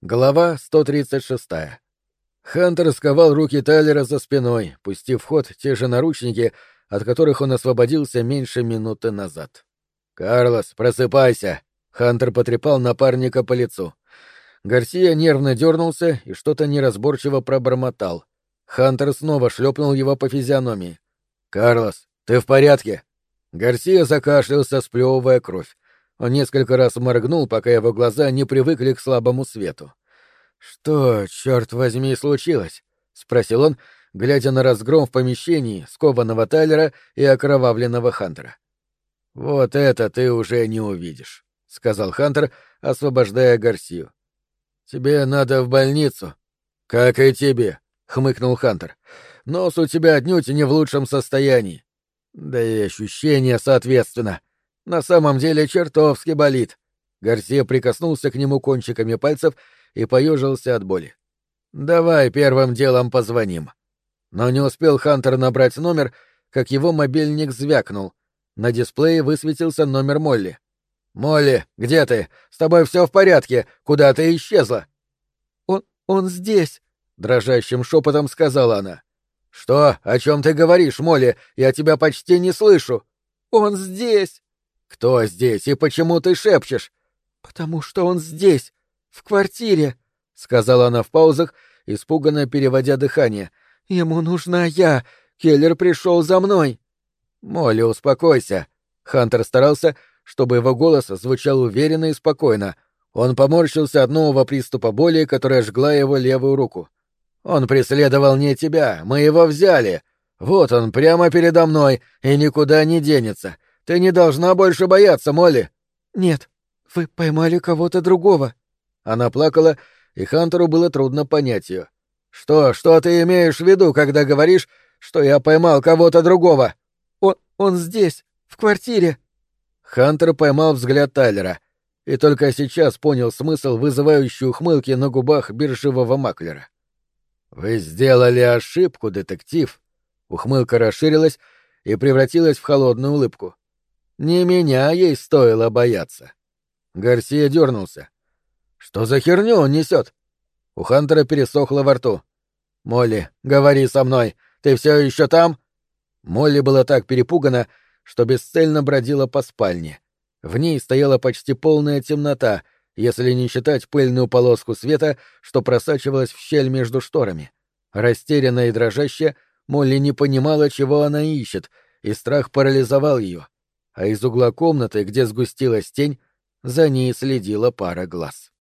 Глава 136. Хантер сковал руки Тайлера за спиной, пустив в ход те же наручники, от которых он освободился меньше минуты назад. «Карлос, просыпайся!» — Хантер потрепал напарника по лицу. Гарсия нервно дернулся и что-то неразборчиво пробормотал. Хантер снова шлепнул его по физиономии. «Карлос, ты в порядке?» Гарсия закашлялся, сплевывая кровь. Он несколько раз моргнул, пока его глаза не привыкли к слабому свету. «Что, черт возьми, случилось?» — спросил он, глядя на разгром в помещении скованного Тайлера и окровавленного Хантера. «Вот это ты уже не увидишь», — сказал Хантер, освобождая Гарсию. «Тебе надо в больницу». «Как и тебе», — хмыкнул Хантер. «Нос у тебя отнюдь не в лучшем состоянии. Да и ощущения соответственно. На самом деле чертовски болит. Гарсия прикоснулся к нему кончиками пальцев и поежился от боли. Давай первым делом позвоним. Но не успел Хантер набрать номер, как его мобильник звякнул. На дисплее высветился номер Молли. «Молли, где ты? С тобой все в порядке. Куда ты исчезла?» «Он... он здесь», — дрожащим шепотом сказала она. «Что? О чем ты говоришь, Молли? Я тебя почти не слышу». «Он здесь». «Кто здесь и почему ты шепчешь?» «Потому что он здесь, в квартире», — сказала она в паузах, испуганно переводя дыхание. «Ему нужна я. Келлер пришел за мной». «Молли, успокойся». Хантер старался, чтобы его голос звучал уверенно и спокойно. Он поморщился от нового приступа боли, которая жгла его левую руку. «Он преследовал не тебя, мы его взяли. Вот он, прямо передо мной, и никуда не денется. Ты не должна больше бояться, Молли. Нет, вы поймали кого-то другого. Она плакала, и Хантеру было трудно понять ее. Что, что ты имеешь в виду, когда говоришь, что я поймал кого-то другого? Он, он здесь, в квартире. Хантер поймал взгляд Тайлера и только сейчас понял смысл вызывающей ухмылки на губах биржевого маклера. Вы сделали ошибку, детектив. Ухмылка расширилась и превратилась в холодную улыбку. Не меня ей стоило бояться. Гарсия дернулся. Что за херню он несет? У Хантера пересохло во рту. Молли, говори со мной. Ты все еще там? Молли была так перепугана, что бесцельно бродила по спальне. В ней стояла почти полная темнота, если не считать пыльную полоску света, что просачивалась в щель между шторами. Растерянная и дрожащая, Молли не понимала, чего она ищет, и страх парализовал ее а из угла комнаты, где сгустилась тень, за ней следила пара глаз.